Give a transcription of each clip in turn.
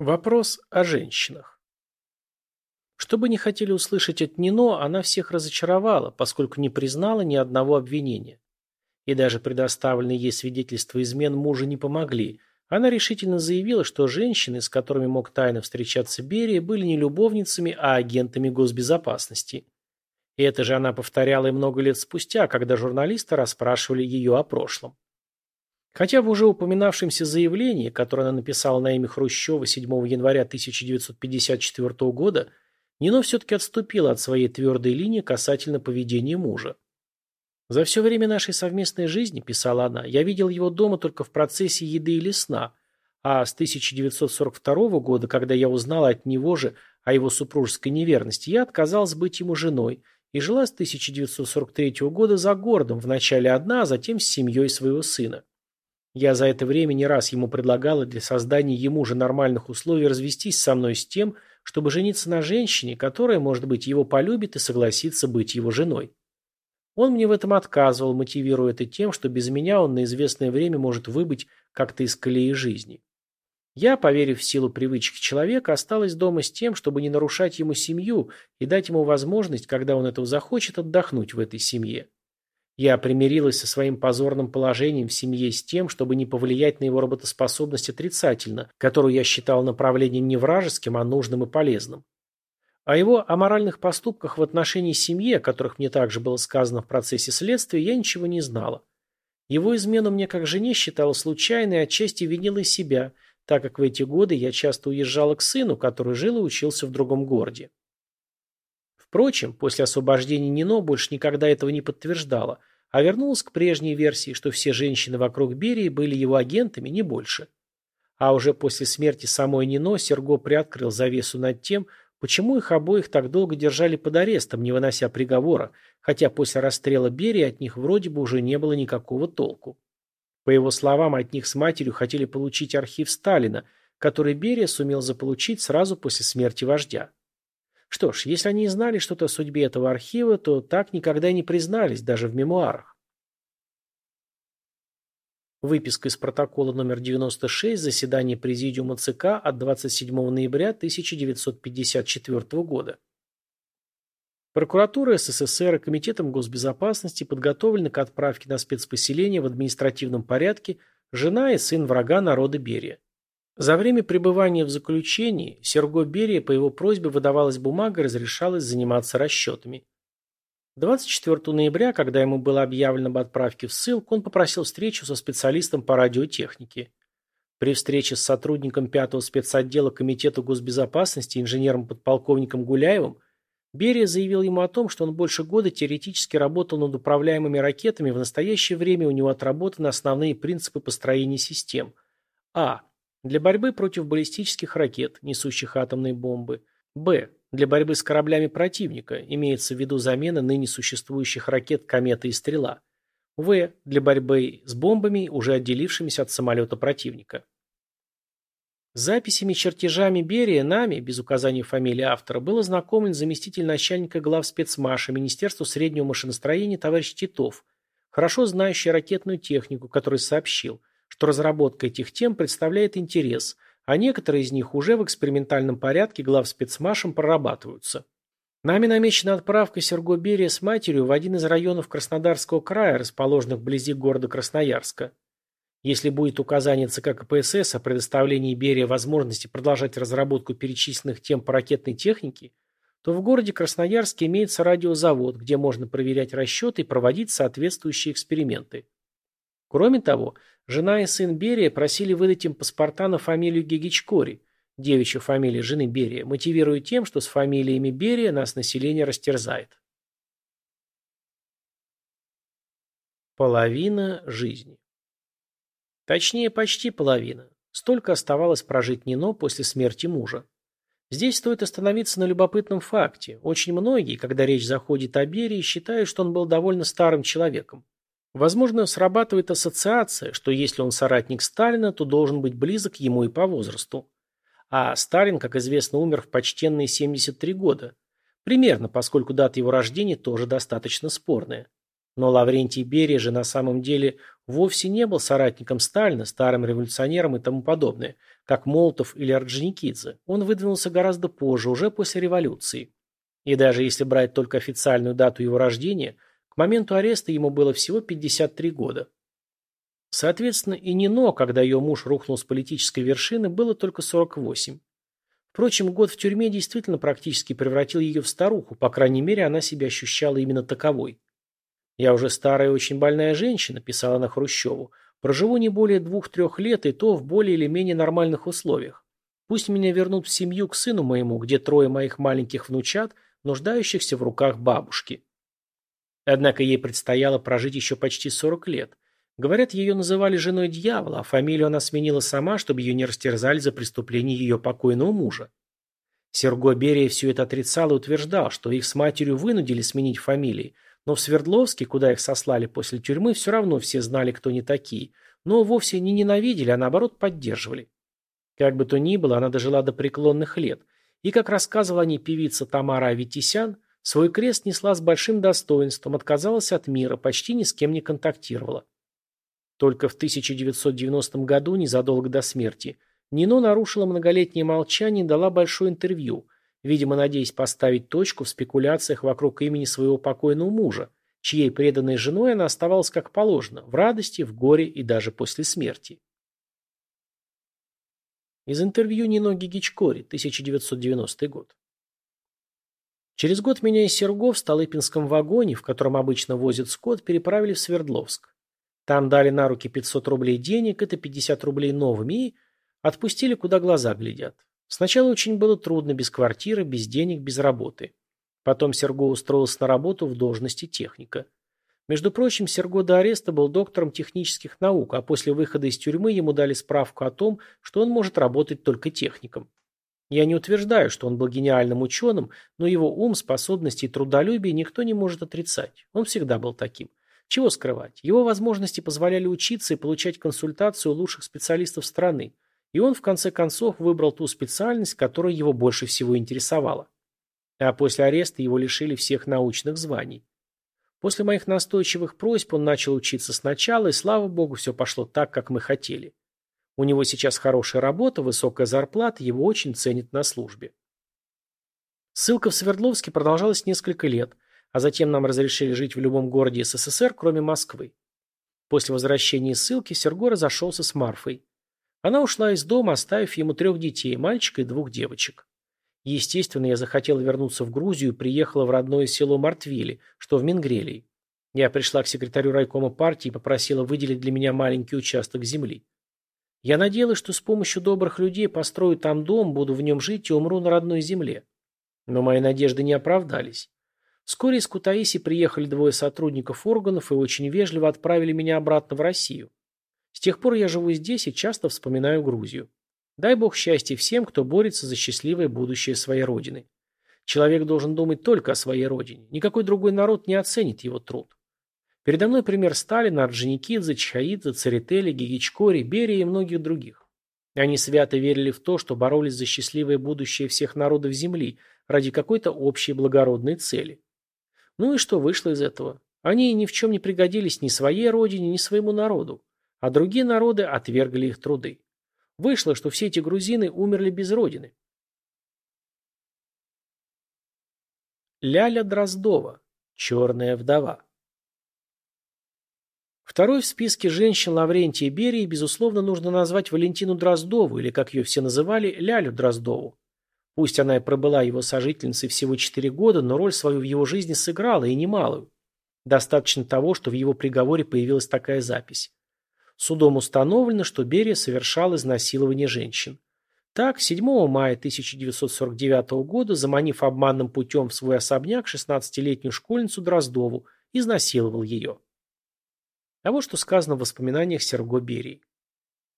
Вопрос о женщинах. Что бы ни хотели услышать от Нино, она всех разочаровала, поскольку не признала ни одного обвинения. И даже предоставленные ей свидетельства измен мужа не помогли. Она решительно заявила, что женщины, с которыми мог тайно встречаться Берия, были не любовницами, а агентами госбезопасности. И это же она повторяла и много лет спустя, когда журналисты расспрашивали ее о прошлом. Хотя в уже упоминавшемся заявлении, которое она написала на имя Хрущева 7 января 1954 года, Нино все-таки отступила от своей твердой линии касательно поведения мужа. «За все время нашей совместной жизни, — писала она, — я видел его дома только в процессе еды или сна, а с 1942 года, когда я узнала от него же о его супружеской неверности, я отказалась быть ему женой и жила с 1943 года за городом, вначале одна, а затем с семьей своего сына. Я за это время не раз ему предлагала для создания ему же нормальных условий развестись со мной с тем, чтобы жениться на женщине, которая, может быть, его полюбит и согласится быть его женой. Он мне в этом отказывал, мотивируя это тем, что без меня он на известное время может выбыть как-то из колеи жизни. Я, поверив в силу привычек человека, осталась дома с тем, чтобы не нарушать ему семью и дать ему возможность, когда он этого захочет, отдохнуть в этой семье. Я примирилась со своим позорным положением в семье с тем, чтобы не повлиять на его работоспособность отрицательно, которую я считал направлением не вражеским, а нужным и полезным. О его аморальных поступках в отношении семьи, о которых мне также было сказано в процессе следствия, я ничего не знала. Его измену мне как жене считала случайной и отчасти винила и себя, так как в эти годы я часто уезжала к сыну, который жил и учился в другом городе. Впрочем, после освобождения Нино больше никогда этого не подтверждала, а вернулась к прежней версии, что все женщины вокруг Берии были его агентами, не больше. А уже после смерти самой Нино Серго приоткрыл завесу над тем, почему их обоих так долго держали под арестом, не вынося приговора, хотя после расстрела Берии от них вроде бы уже не было никакого толку. По его словам, от них с матерью хотели получить архив Сталина, который Берия сумел заполучить сразу после смерти вождя. Что ж, если они знали что-то о судьбе этого архива, то так никогда не признались, даже в мемуарах. Выписка из протокола номер 96 заседания Президиума ЦК от 27 ноября 1954 года. Прокуратура СССР и Комитетом госбезопасности подготовлены к отправке на спецпоселение в административном порядке жена и сын врага народа Берия. За время пребывания в заключении Серго Берия по его просьбе выдавалась бумага и разрешалось заниматься расчетами. 24 ноября, когда ему было объявлено об отправке в ссылку, он попросил встречу со специалистом по радиотехнике. При встрече с сотрудником 5-го спецотдела Комитета госбезопасности инженером-подполковником Гуляевым Берия заявил ему о том, что он больше года теоретически работал над управляемыми ракетами, в настоящее время у него отработаны основные принципы построения систем. А. Для борьбы против баллистических ракет, несущих атомные бомбы. Б. Для борьбы с кораблями противника, имеется в виду замена ныне существующих ракет «Комета» и «Стрела». В. Для борьбы с бомбами, уже отделившимися от самолета противника. записями чертежами Берия нами, без указания фамилии автора, был ознакомлен заместитель начальника глав спецмаша Министерства среднего машиностроения товарищ Титов, хорошо знающий ракетную технику, который сообщил, что разработка этих тем представляет интерес, а некоторые из них уже в экспериментальном порядке глав спецмашем прорабатываются. Нами намечена отправка Серго Берия с матерью в один из районов Краснодарского края, расположенных вблизи города Красноярска. Если будет указание ЦК КПСС о предоставлении Берия возможности продолжать разработку перечисленных тем по ракетной технике, то в городе Красноярске имеется радиозавод, где можно проверять расчеты и проводить соответствующие эксперименты. Кроме того, жена и сын Берия просили выдать им паспорта на фамилию Гегичкори, девичья фамилия жены Берия, мотивируя тем, что с фамилиями Берия нас население растерзает. Половина жизни. Точнее, почти половина. Столько оставалось прожить Нино после смерти мужа. Здесь стоит остановиться на любопытном факте. Очень многие, когда речь заходит о Берии, считают, что он был довольно старым человеком. Возможно, срабатывает ассоциация, что если он соратник Сталина, то должен быть близок ему и по возрасту. А Сталин, как известно, умер в почтенные 73 года. Примерно, поскольку дата его рождения тоже достаточно спорная. Но Лаврентий Берия же на самом деле вовсе не был соратником Сталина, старым революционером и тому подобное, как Молотов или Орджоникидзе. Он выдвинулся гораздо позже, уже после революции. И даже если брать только официальную дату его рождения, моменту ареста ему было всего 53 года. Соответственно, и Нино, когда ее муж рухнул с политической вершины, было только 48. Впрочем, год в тюрьме действительно практически превратил ее в старуху, по крайней мере, она себя ощущала именно таковой. «Я уже старая и очень больная женщина», – писала она Хрущеву. «Проживу не более двух-трех лет, и то в более или менее нормальных условиях. Пусть меня вернут в семью к сыну моему, где трое моих маленьких внучат, нуждающихся в руках бабушки». Однако ей предстояло прожить еще почти 40 лет. Говорят, ее называли женой дьявола, а фамилию она сменила сама, чтобы ее не растерзали за преступление ее покойного мужа. Серго Берия все это отрицал и утверждал, что их с матерью вынудили сменить фамилии, но в Свердловске, куда их сослали после тюрьмы, все равно все знали, кто они такие, но вовсе не ненавидели, а наоборот поддерживали. Как бы то ни было, она дожила до преклонных лет, и, как рассказывала о ней певица Тамара Аветисян, свой крест несла с большим достоинством, отказалась от мира, почти ни с кем не контактировала. Только в 1990 году, незадолго до смерти, Нино нарушила многолетнее молчание и дала большое интервью – видимо, надеясь поставить точку в спекуляциях вокруг имени своего покойного мужа, чьей преданной женой она оставалась как положено, в радости, в горе и даже после смерти. Из интервью Нино Гигичкори, 1990 год. Через год меня и Серго в Столыпинском вагоне, в котором обычно возят скот, переправили в Свердловск. Там дали на руки 500 рублей денег, это 50 рублей новыми, и отпустили, куда глаза глядят. Сначала очень было трудно, без квартиры, без денег, без работы. Потом Серго устроился на работу в должности техника. Между прочим, Серго до ареста был доктором технических наук, а после выхода из тюрьмы ему дали справку о том, что он может работать только техником. Я не утверждаю, что он был гениальным ученым, но его ум, способности и трудолюбие никто не может отрицать. Он всегда был таким. Чего скрывать? Его возможности позволяли учиться и получать консультацию лучших специалистов страны – и он в конце концов выбрал ту специальность, которая его больше всего интересовала. А после ареста его лишили всех научных званий. После моих настойчивых просьб он начал учиться сначала, и, слава богу, все пошло так, как мы хотели. У него сейчас хорошая работа, высокая зарплата, его очень ценят на службе. Ссылка в Свердловске продолжалась несколько лет, а затем нам разрешили жить в любом городе СССР, кроме Москвы. После возвращения из ссылки Серго разошелся с Марфой. Она ушла из дома, оставив ему трех детей, мальчика и двух девочек. Естественно, я захотела вернуться в Грузию и приехала в родное село Мартвили, что в Мингрелии. Я пришла к секретарю райкома партии и попросила выделить для меня маленький участок земли. Я надеялась, что с помощью добрых людей построю там дом, буду в нем жить и умру на родной земле. Но мои надежды не оправдались. Вскоре из Кутаиси приехали двое сотрудников органов и очень вежливо отправили меня обратно в Россию. С тех пор я живу здесь и часто вспоминаю Грузию. Дай бог счастья всем, кто борется за счастливое будущее своей родины. Человек должен думать только о своей родине. Никакой другой народ не оценит его труд. Передо мной пример Сталина, Орджоникидзе, Чхаидзе, Церетели, Гигичкори, Берия и многих других. Они свято верили в то, что боролись за счастливое будущее всех народов Земли ради какой-то общей благородной цели. Ну и что вышло из этого? Они ни в чем не пригодились ни своей родине, ни своему народу а другие народы отвергли их труды. Вышло, что все эти грузины умерли без родины. Ляля Дроздова. Черная вдова. Второй в списке женщин Лаврентия Берии, безусловно, нужно назвать Валентину Дроздову, или, как ее все называли, Лялю Дроздову. Пусть она и пробыла его сожительницей всего четыре года, но роль свою в его жизни сыграла, и немалую. Достаточно того, что в его приговоре появилась такая запись. Судом установлено, что Берия совершал изнасилование женщин. Так, 7 мая 1949 года, заманив обманным путем в свой особняк 16-летнюю школьницу Дроздову, изнасиловал ее. Вот что сказано в воспоминаниях Серго Берии.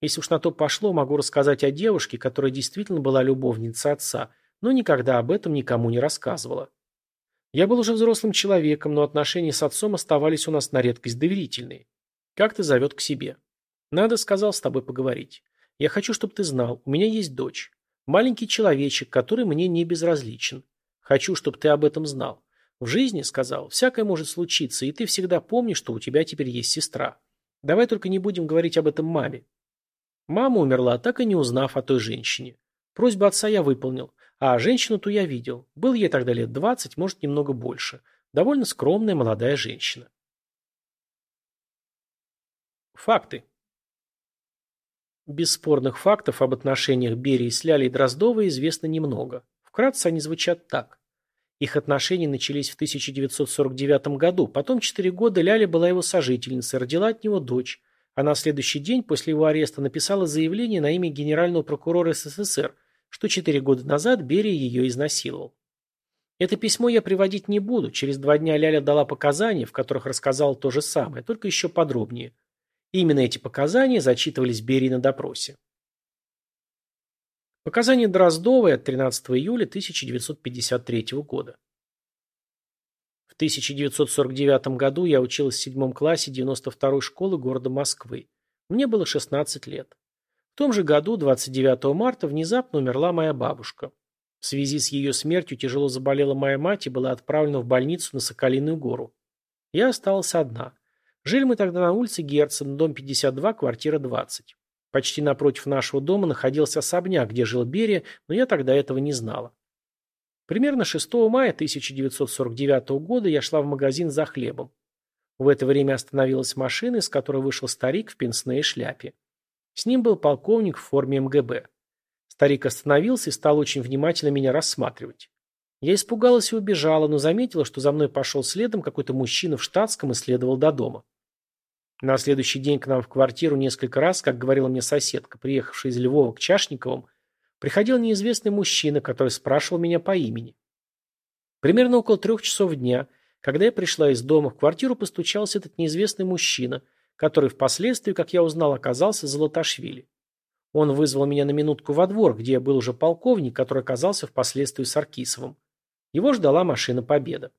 Если уж на то пошло, могу рассказать о девушке, которая действительно была любовницей отца, но никогда об этом никому не рассказывала. Я был уже взрослым человеком, но отношения с отцом оставались у нас на редкость доверительные. Как-то зовет к себе. Надо, сказал, с тобой поговорить. Я хочу, чтобы ты знал, у меня есть дочь. Маленький человечек, который мне не безразличен. Хочу, чтобы ты об этом знал. В жизни, сказал, всякое может случиться, и ты всегда помни, что у тебя теперь есть сестра. Давай только не будем говорить об этом маме. Мама умерла, так и не узнав о той женщине. Просьбу отца я выполнил, а женщину-то я видел. Был ей тогда лет двадцать, может, немного больше. Довольно скромная молодая женщина. Факты. Бесспорных фактов об отношениях Берии с Лялей Дроздовой известно немного. Вкратце они звучат так. Их отношения начались в 1949 году, потом четыре года Ляля была его сожительницей, родила от него дочь, а на следующий день после его ареста написала заявление на имя генерального прокурора СССР, что четыре года назад Берия ее изнасиловал. Это письмо я приводить не буду, через два дня Ляля дала показания, в которых рассказала то же самое, только еще подробнее. Именно эти показания зачитывались Берии на допросе. Показания Дроздовой от 13 июля 1953 года. В 1949 году я училась в седьмом классе 92-й школы города Москвы. Мне было 16 лет. В том же году, 29 марта, внезапно умерла моя бабушка. В связи с ее смертью тяжело заболела моя мать и была отправлена в больницу на Соколиную гору. Я осталась одна. Жили мы тогда на улице Герцен, дом 52, квартира 20. Почти напротив нашего дома находился особняк, где жил Берия, но я тогда этого не знала. Примерно 6 мая 1949 года я шла в магазин за хлебом. В это время остановилась машина, из которой вышел старик в пенсне шляпе. С ним был полковник в форме МГБ. Старик остановился и стал очень внимательно меня рассматривать. Я испугалась и убежала, но заметила, что за мной пошел следом какой-то мужчина в штатском и следовал до дома. На следующий день к нам в квартиру несколько раз, как говорила мне соседка, приехавшая из Львова к Чашниковым, приходил неизвестный мужчина, который спрашивал меня по имени. Примерно около трех часов дня, когда я пришла из дома, в квартиру постучался этот неизвестный мужчина, который впоследствии, как я узнал, оказался Золоташвили. Он вызвал меня на минутку во двор, где был уже полковник, который оказался впоследствии Саркисовым. Его ждала машина Победа.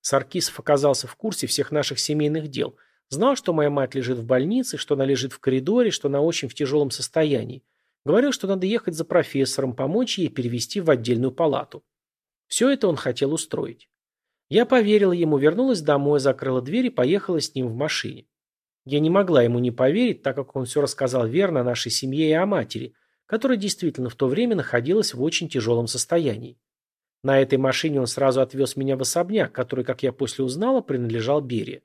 Саркисов оказался в курсе всех наших семейных дел – Знал, что моя мать лежит в больнице, что она лежит в коридоре, что она очень в тяжелом состоянии. Говорил, что надо ехать за профессором, помочь ей перевести в отдельную палату. Все это он хотел устроить. Я поверила ему, вернулась домой, закрыла дверь и поехала с ним в машине. Я не могла ему не поверить, так как он все рассказал верно о нашей семье и о матери, которая действительно в то время находилась в очень тяжелом состоянии. На этой машине он сразу отвез меня в особняк, который, как я после узнала, принадлежал Берии.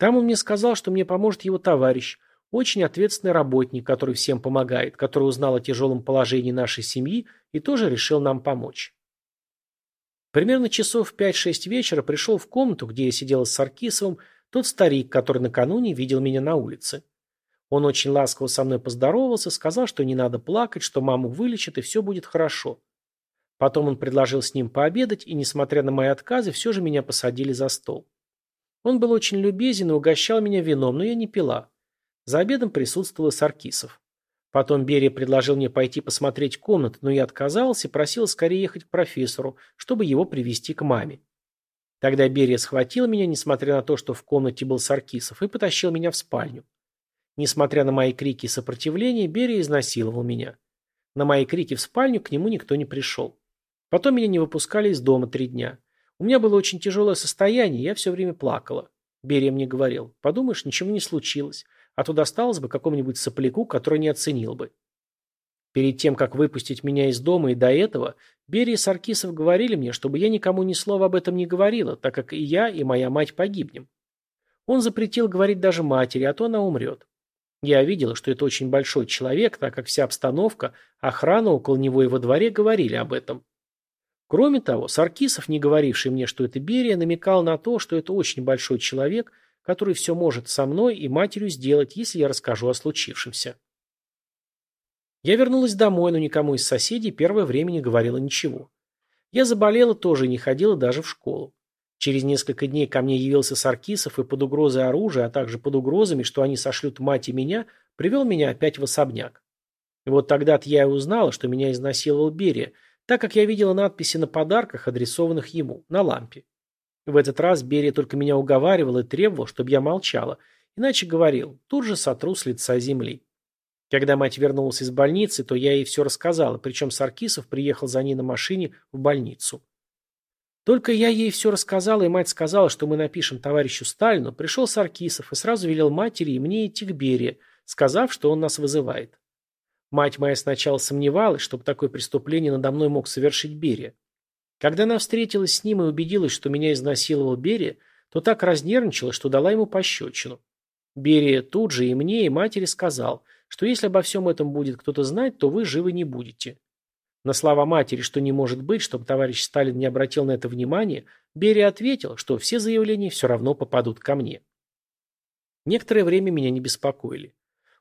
Там он мне сказал, что мне поможет его товарищ, очень ответственный работник, который всем помогает, который узнал о тяжелом положении нашей семьи и тоже решил нам помочь. Примерно часов в 5-6 вечера пришел в комнату, где я сидела с Саркисовым, тот старик, который накануне видел меня на улице. Он очень ласково со мной поздоровался, сказал, что не надо плакать, что маму вылечат и все будет хорошо. Потом он предложил с ним пообедать, и, несмотря на мои отказы, все же меня посадили за стол. Он был очень любезен и угощал меня вином, но я не пила. За обедом присутствовал Саркисов. Потом Берия предложил мне пойти посмотреть комнату, но я отказался и просил скорее ехать к профессору, чтобы его привести к маме. Тогда Берия схватил меня, несмотря на то, что в комнате был Саркисов, и потащил меня в спальню. Несмотря на мои крики и сопротивление, Берия изнасиловал меня. На мои крики в спальню к нему никто не пришел. Потом меня не выпускали из дома три дня. У меня было очень тяжелое состояние, я все время плакала. Берия мне говорил, подумаешь, ничего не случилось, а то досталось бы какому-нибудь сопляку, который не оценил бы. Перед тем, как выпустить меня из дома и до этого, Берия и Саркисов говорили мне, чтобы я никому ни слова об этом не говорила, так как и я, и моя мать погибнем. Он запретил говорить даже матери, а то она умрет. Я видела, что это очень большой человек, так как вся обстановка, охрана около него и во дворе говорили об этом. Кроме того, Саркисов, не говоривший мне, что это Берия, намекал на то, что это очень большой человек, который все может со мной и матерью сделать, если я расскажу о случившемся. Я вернулась домой, но никому из соседей первое время не говорила ничего. Я заболела тоже и не ходила даже в школу. Через несколько дней ко мне явился Саркисов и под угрозой оружия, а также под угрозами, что они сошлют мать и меня, привел меня опять в особняк. И вот тогда-то я и узнала, что меня изнасиловал Берия – так как я видела надписи на подарках, адресованных ему, на лампе. В этот раз Берия только меня уговаривал и требовал, чтобы я молчала, иначе говорил, тут же сотру с лица земли. Когда мать вернулась из больницы, то я ей все рассказала, причем Саркисов приехал за ней на машине в больницу. Только я ей все рассказала, и мать сказала, что мы напишем товарищу Сталину, пришел Саркисов и сразу велел матери и мне идти к Берии, сказав, что он нас вызывает. Мать моя сначала сомневалась, чтобы такое преступление надо мной мог совершить Берия. Когда она встретилась с ним и убедилась, что меня изнасиловал Берия, то так разнервничалась, что дала ему пощечину. Берия тут же и мне, и матери сказал, что если обо всем этом будет кто-то знать, то вы живы не будете. На слова матери, что не может быть, чтобы товарищ Сталин не обратил на это внимания, Берия ответил, что все заявления все равно попадут ко мне. Некоторое время меня не беспокоили.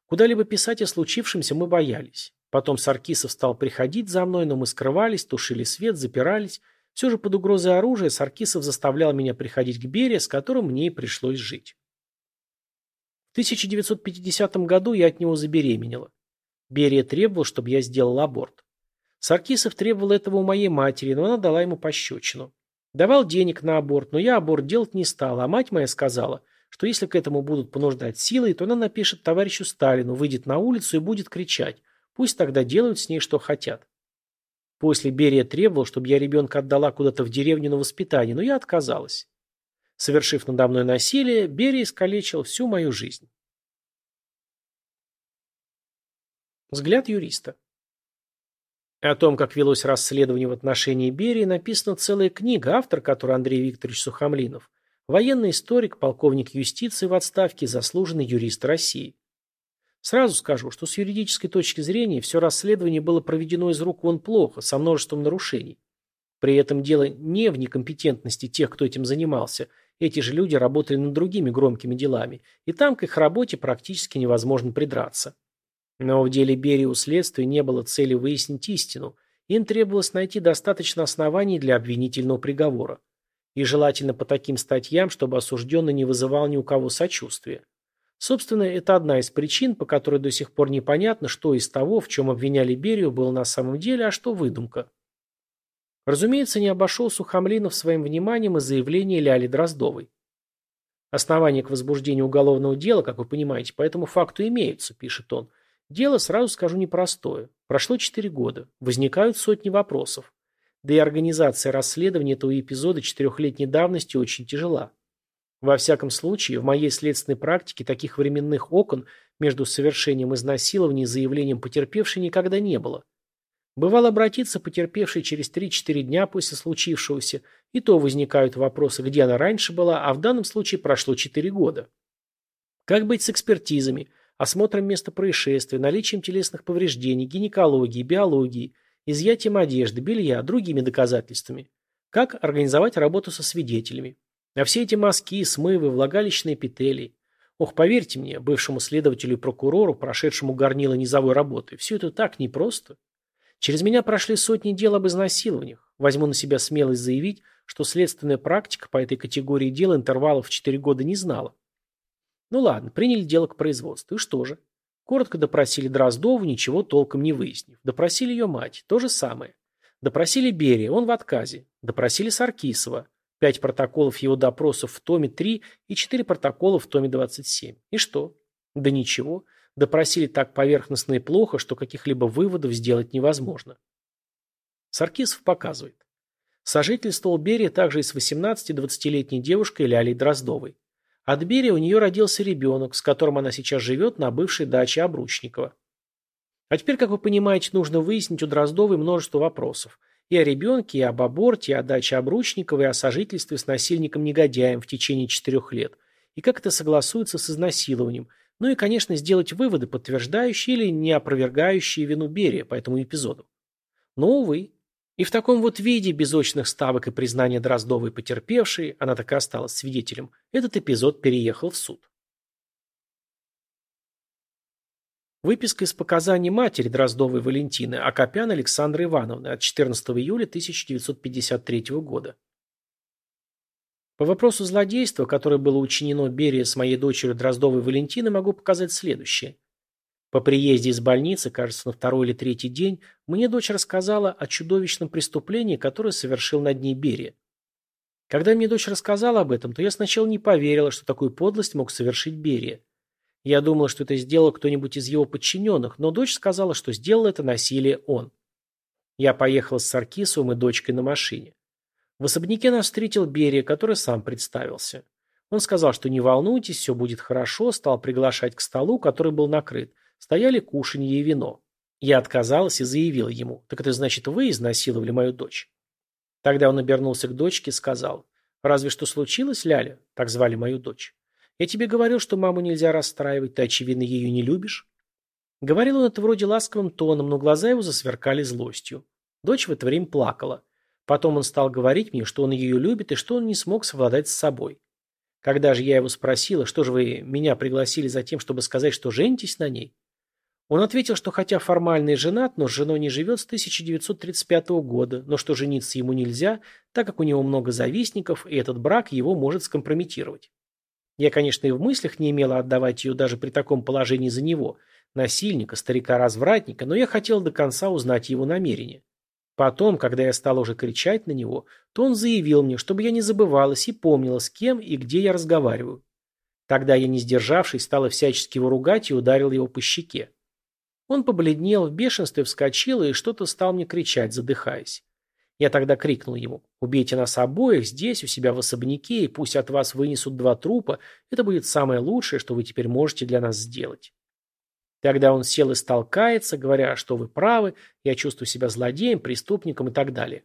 Куда-либо писать о случившемся мы боялись. Потом Саркисов стал приходить за мной, но мы скрывались, тушили свет, запирались. Все же под угрозой оружия Саркисов заставлял меня приходить к Берия, с которым мне и пришлось жить. В 1950 году я от него забеременела. Берия требовал, чтобы я сделал аборт. Саркисов требовал этого у моей матери, но она дала ему пощечину. Давал денег на аборт, но я аборт делать не стала, а мать моя сказала, что если к этому будут понуждать силой, то она напишет товарищу Сталину, выйдет на улицу и будет кричать. Пусть тогда делают с ней, что хотят. После Берия требовал, чтобы я ребенка отдала куда-то в деревню на воспитание, но я отказалась. Совершив надо мной насилие, Берия искалечил всю мою жизнь. Взгляд юриста. О том, как велось расследование в отношении Берии, написана целая книга, автор которой Андрей Викторович Сухомлинов, военный историк, полковник юстиции в отставке, заслуженный юрист России. Сразу скажу, что с юридической точки зрения все расследование было проведено из рук вон плохо, со множеством нарушений. При этом дело не в некомпетентности тех, кто этим занимался. Эти же люди работали над другими громкими делами, и там к их работе практически невозможно придраться. Но в деле Берии у следствия не было цели выяснить истину. Им требовалось найти достаточно оснований для обвинительного приговора. И желательно по таким статьям, чтобы осужденный не вызывал ни у кого сочувствия. Собственно, это одна из причин, по которой до сих пор непонятно, что из того, в чем обвиняли Берию, было на самом деле, а что выдумка. Разумеется, не обошел Сухомлинов своим вниманием и заявление Ляли Дроздовой. Основания к возбуждению уголовного дела, как вы понимаете, по этому факту имеются, пишет он, Дело, сразу скажу, непростое. Прошло четыре года. Возникают сотни вопросов. Да и организация расследования этого эпизода четырехлетней давности очень тяжела. Во всяком случае, в моей следственной практике таких временных окон между совершением изнасилования и заявлением потерпевшей никогда не было. Бывало обратиться потерпевшей через 3-4 дня после случившегося, и то возникают вопросы, где она раньше была, а в данном случае прошло 4 года. Как быть с экспертизами? осмотром места происшествия, наличием телесных повреждений, гинекологией, биологией, изъятием одежды, белья, другими доказательствами. Как организовать работу со свидетелями. А все эти мазки, смывы, влагалищные петели. Ох, поверьте мне, бывшему следователю и прокурору, прошедшему горнило низовой работы, все это так непросто. Через меня прошли сотни дел об изнасилованиях. Возьму на себя смелость заявить, что следственная практика по этой категории дел интервалов в 4 года не знала. Ну ладно, приняли дело к производству. И что же? Коротко допросили Дроздову, ничего толком не выяснив. Допросили ее мать. То же самое. Допросили Берия, он в отказе. Допросили Саркисова. Пять протоколов его допросов в томе 3 и четыре протокола в томе 27. И что? Да ничего. Допросили так поверхностно и плохо, что каких-либо выводов сделать невозможно. Саркисов показывает. Сожительствовал Берия также и с 18-20-летней девушкой Лялей Дроздовой. От Берия у нее родился ребенок, с которым она сейчас живет на бывшей даче Обручникова. А теперь, как вы понимаете, нужно выяснить у Дроздовой множество вопросов. И о ребенке, и об аборте, и о даче Обручникова, и о сожительстве с насильником-негодяем в течение четырех лет. И как это согласуется с изнасилованием. Ну и, конечно, сделать выводы, подтверждающие или не опровергающие вину Берия по этому эпизоду. Но, увы, и в таком вот виде, без очных ставок и признания Дроздовой потерпевшей, она так и осталась свидетелем, этот эпизод переехал в суд. Выписка из показаний матери Дроздовой Валентины Акопян Александры Ивановны от 14 июля 1953 года. По вопросу злодейства, которое было учинено Берия с моей дочерью Дроздовой Валентиной, могу показать следующее – по приезде из больницы, кажется, на второй или третий день, мне дочь рассказала о чудовищном преступлении, которое совершил над ней Берия. Когда мне дочь рассказала об этом, то я сначала не поверила, что такую подлость мог совершить Берия. Я думала, что это сделал кто-нибудь из его подчиненных, но дочь сказала, что сделал это насилие он. Я поехала с Саркисовым и дочкой на машине. В особняке нас встретил Берия, который сам представился. Он сказал, что не волнуйтесь, все будет хорошо, стал приглашать к столу, который был накрыт. Стояли кушанье и вино. Я отказалась и заявила ему, так это значит, вы изнасиловали мою дочь. Тогда он обернулся к дочке и сказал, разве что случилось, Ляля, так звали мою дочь. Я тебе говорил, что маму нельзя расстраивать, ты, очевидно, ее не любишь. Говорил он это вроде ласковым тоном, но глаза его засверкали злостью. Дочь в это время плакала. Потом он стал говорить мне, что он ее любит и что он не смог совладать с собой. Когда же я его спросила, что же вы меня пригласили за тем, чтобы сказать, что женитесь на ней, он ответил, что хотя формально и женат, но с женой не живет с 1935 года, но что жениться ему нельзя, так как у него много завистников, и этот брак его может скомпрометировать. Я, конечно, и в мыслях не имела отдавать ее даже при таком положении за него, насильника, старика-развратника, но я хотел до конца узнать его намерения. Потом, когда я стал уже кричать на него, то он заявил мне, чтобы я не забывалась и помнила, с кем и где я разговариваю. Тогда я, не сдержавшись, стала всячески его ругать и ударил его по щеке. Он побледнел, в бешенстве вскочил и что-то стал мне кричать, задыхаясь. Я тогда крикнул ему, убейте нас обоих здесь, у себя в особняке, и пусть от вас вынесут два трупа, это будет самое лучшее, что вы теперь можете для нас сделать. Тогда он сел и стал каяться, говоря, что вы правы, я чувствую себя злодеем, преступником и так далее.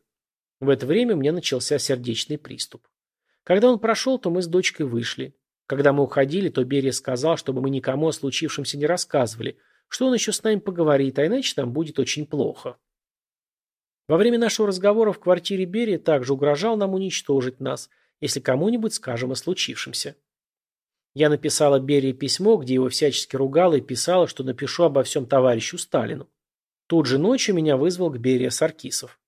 В это время мне начался сердечный приступ. Когда он прошел, то мы с дочкой вышли. Когда мы уходили, то Берия сказал, чтобы мы никому о случившемся не рассказывали, что он еще с нами поговорит, а иначе нам будет очень плохо. Во время нашего разговора в квартире Берия также угрожал нам уничтожить нас, если кому-нибудь скажем о случившемся. Я написала Берии письмо, где его всячески ругала и писала, что напишу обо всем товарищу Сталину. Тут же ночью меня вызвал к Берия Саркисов.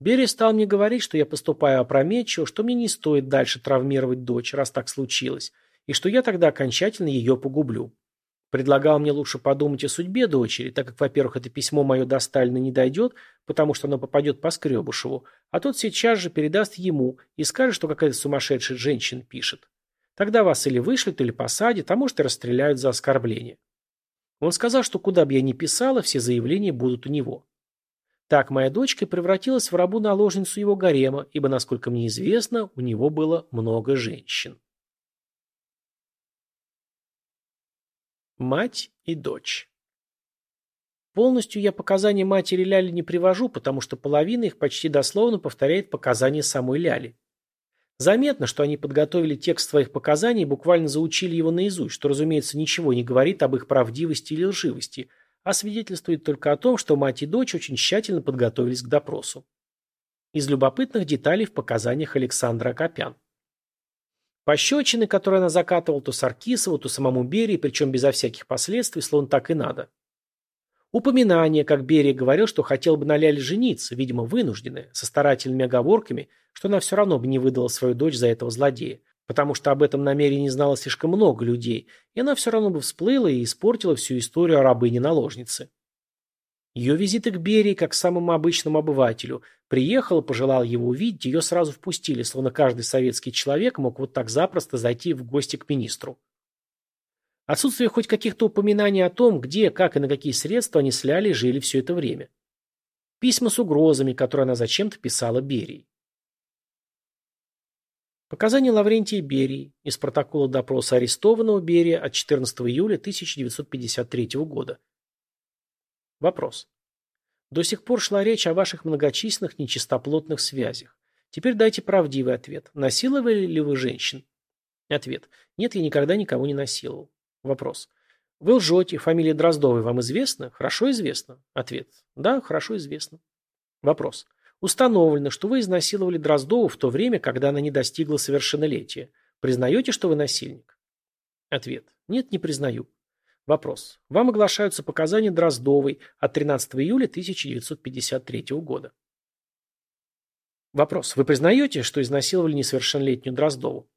Берия стал мне говорить, что я поступаю опрометчиво, что мне не стоит дальше травмировать дочь, раз так случилось, и что я тогда окончательно ее погублю. Предлагал мне лучше подумать о судьбе дочери, так как, во-первых, это письмо мое до Сталина не дойдет, потому что оно попадет по Скребушеву, а тот сейчас же передаст ему и скажет, что какая-то сумасшедшая женщина пишет. Тогда вас или вышлют, или посадят, а может и расстреляют за оскорбление. Он сказал, что куда бы я ни писала, все заявления будут у него. Так моя дочка превратилась в рабу-наложницу его гарема, ибо, насколько мне известно, у него было много женщин. Мать и дочь Полностью я показания матери Ляли не привожу, потому что половина их почти дословно повторяет показания самой Ляли. Заметно, что они подготовили текст своих показаний и буквально заучили его наизусть, что, разумеется, ничего не говорит об их правдивости или лживости, а свидетельствует только о том, что мать и дочь очень тщательно подготовились к допросу. Из любопытных деталей в показаниях Александра Акопян. Пощечины, которые она закатывала то Саркисову, то самому Берии, причем безо всяких последствий, словно так и надо. Упоминание, как Берия говорил, что хотел бы на Ляле жениться, видимо, вынужденное, со старательными оговорками, что она все равно бы не выдала свою дочь за этого злодея, потому что об этом намерении знало слишком много людей, и она все равно бы всплыла и испортила всю историю о рабыне-наложнице. Ее визиты к Берии, как к самому обычному обывателю, приехала, пожелала его увидеть, ее сразу впустили, словно каждый советский человек мог вот так запросто зайти в гости к министру. Отсутствие хоть каких-то упоминаний о том, где, как и на какие средства они сляли и жили все это время. Письма с угрозами, которые она зачем-то писала Берии. Показания Лаврентия Берии из протокола допроса арестованного Берия от 14 июля 1953 года. Вопрос. До сих пор шла речь о ваших многочисленных нечистоплотных связях. Теперь дайте правдивый ответ. Насиловали ли вы женщин? Ответ. Нет, я никогда никого не насиловал. Вопрос. Вы лжете, фамилия Дроздовой вам известна? Хорошо известна? Ответ. Да, хорошо известно. Вопрос. Установлено, что вы изнасиловали Дроздову в то время, когда она не достигла совершеннолетия. Признаете, что вы насильник? Ответ. Нет, не признаю. Вопрос. Вам оглашаются показания Дроздовой от 13 июля 1953 года. Вопрос. Вы признаете, что изнасиловали несовершеннолетнюю Дроздову?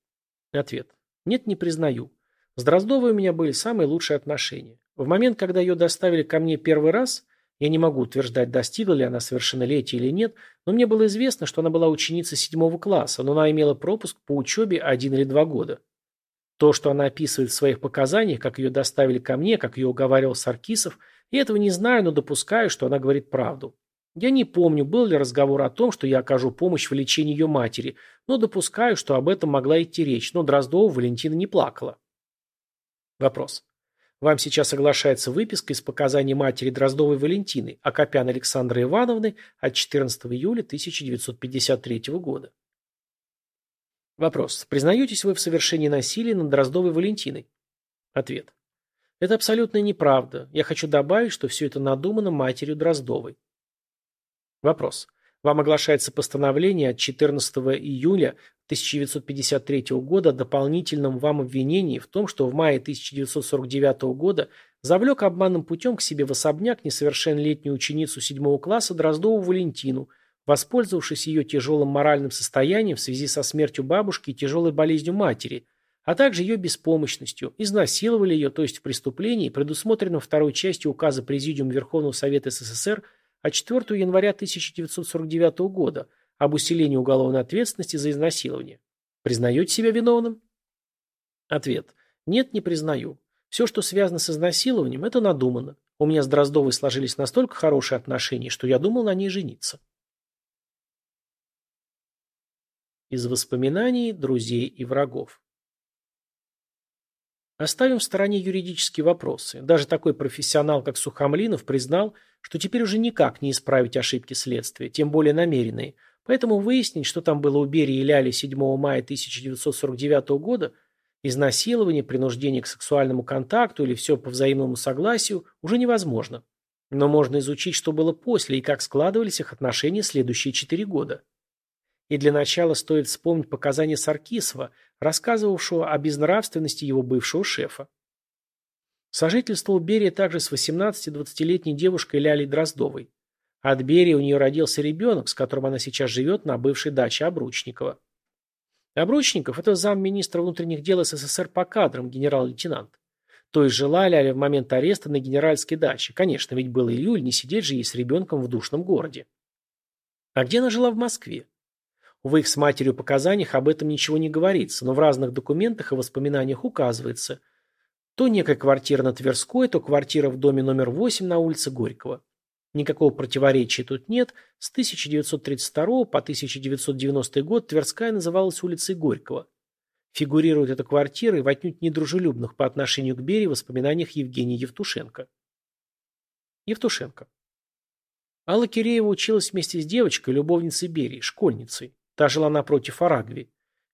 Ответ. Нет, не признаю. С Дроздовой у меня были самые лучшие отношения. В момент, когда ее доставили ко мне первый раз, я не могу утверждать, достигла ли она совершеннолетия или нет, но мне было известно, что она была ученицей седьмого класса, но она имела пропуск по учебе один или два года. То, что она описывает в своих показаниях, как ее доставили ко мне, как ее уговаривал Саркисов, я этого не знаю, но допускаю, что она говорит правду. Я не помню, был ли разговор о том, что я окажу помощь в лечении ее матери, но допускаю, что об этом могла идти речь, но Дроздова Валентина не плакала. Вопрос. Вам сейчас оглашается выписка из показаний матери Дроздовой Валентины, Акопян Александры Ивановны от 14 июля 1953 года. Вопрос. Признаетесь вы в совершении насилия над Дроздовой Валентиной? Ответ. Это абсолютно неправда. Я хочу добавить, что все это надумано матерью Дроздовой. Вопрос. Вам оглашается постановление от 14 июля 1953 года о дополнительном вам обвинении в том, что в мае 1949 года завлек обманным путем к себе в особняк несовершеннолетнюю ученицу 7 класса Дроздову Валентину, воспользовавшись ее тяжелым моральным состоянием в связи со смертью бабушки и тяжелой болезнью матери, а также ее беспомощностью, изнасиловали ее, то есть в преступлении, предусмотренном второй частью указа Президиума Верховного Совета СССр от 4 января 1949 года об усилении уголовной ответственности за изнасилование. Признаете себя виновным? Ответ. Нет, не признаю. Все, что связано с изнасилованием, это надумано. У меня с Дроздовой сложились настолько хорошие отношения, что я думал на ней жениться. Из воспоминаний друзей и врагов. Оставим в стороне юридические вопросы. Даже такой профессионал, как Сухомлинов, признал, что теперь уже никак не исправить ошибки следствия, тем более намеренные. Поэтому выяснить, что там было у Берии и Ляли 7 мая 1949 года, изнасилование, принуждение к сексуальному контакту или все по взаимному согласию, уже невозможно. Но можно изучить, что было после и как складывались их отношения следующие четыре года. И для начала стоит вспомнить показания Саркисова, рассказывавшего о безнравственности его бывшего шефа. Сожительствовал Берия также с 18-20-летней девушкой Лялей Дроздовой. От Берии у нее родился ребенок, с которым она сейчас живет на бывшей даче Обручникова. Обручников – это замминистра внутренних дел СССР по кадрам, генерал-лейтенант. То есть жила Ляля в момент ареста на генеральской даче. Конечно, ведь был июль, не сидеть же ей с ребенком в душном городе. А где она жила в Москве? В их с матерью показаниях об этом ничего не говорится, но в разных документах и воспоминаниях указывается. То некая квартира на Тверской, то квартира в доме номер 8 на улице Горького. Никакого противоречия тут нет. С 1932 по 1990 год Тверская называлась улицей Горького. Фигурирует эта квартира и в отнюдь недружелюбных по отношению к Берии воспоминаниях Евгения Евтушенко. Евтушенко. Алла Киреева училась вместе с девочкой, любовницей Берии, школьницей. Та жила напротив Арагви.